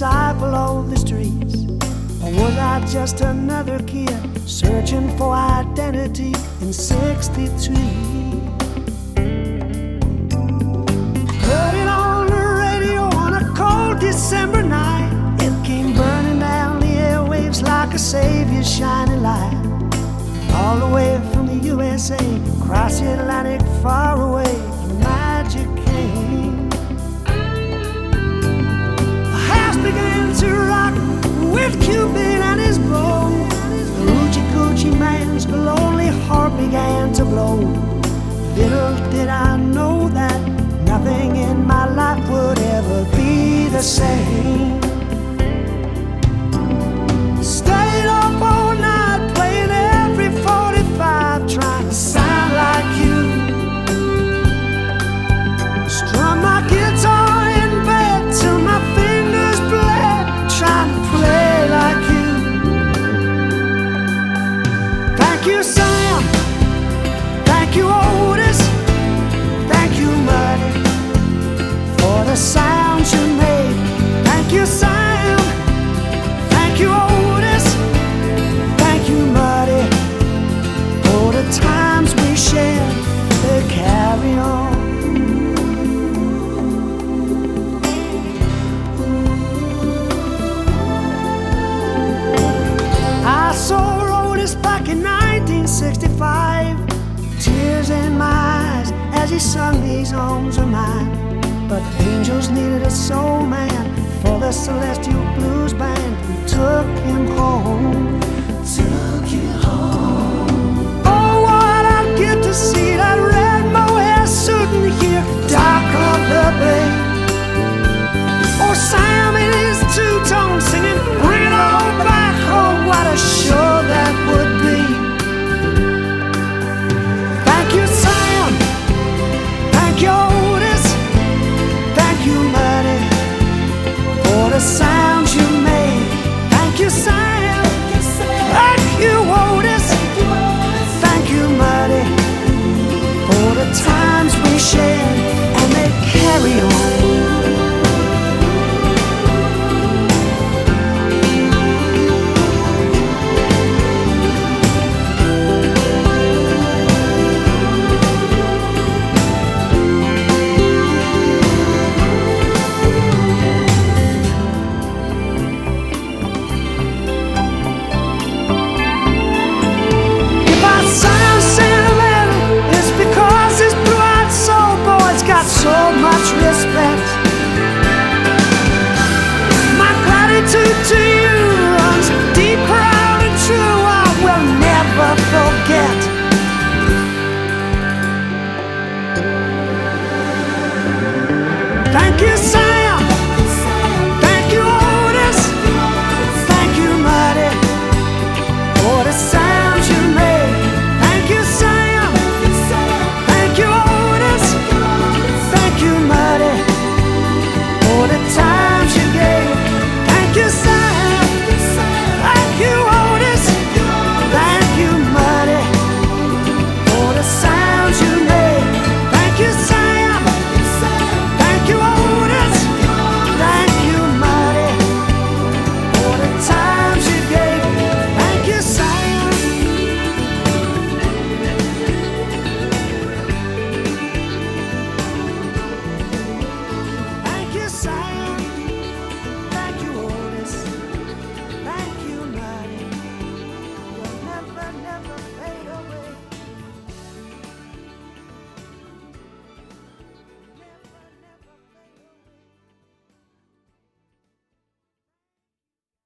disciple of the streets? Or was I just another kid searching for identity in 63? Heard it on the radio on a cold December night. It came burning down the airwaves like a savior's shining light. All the way from the USA, across the Atlantic, far away. To blow. Little did I know that nothing in my life would ever be the same. Stayed up all night playing every 45, trying to sound like you. Strum my guitar in bed till my fingers bled, trying to play like you. Thank you, Sam. As he sung these songs of mine. But angels needed a soul man for the celestial blues band the sounds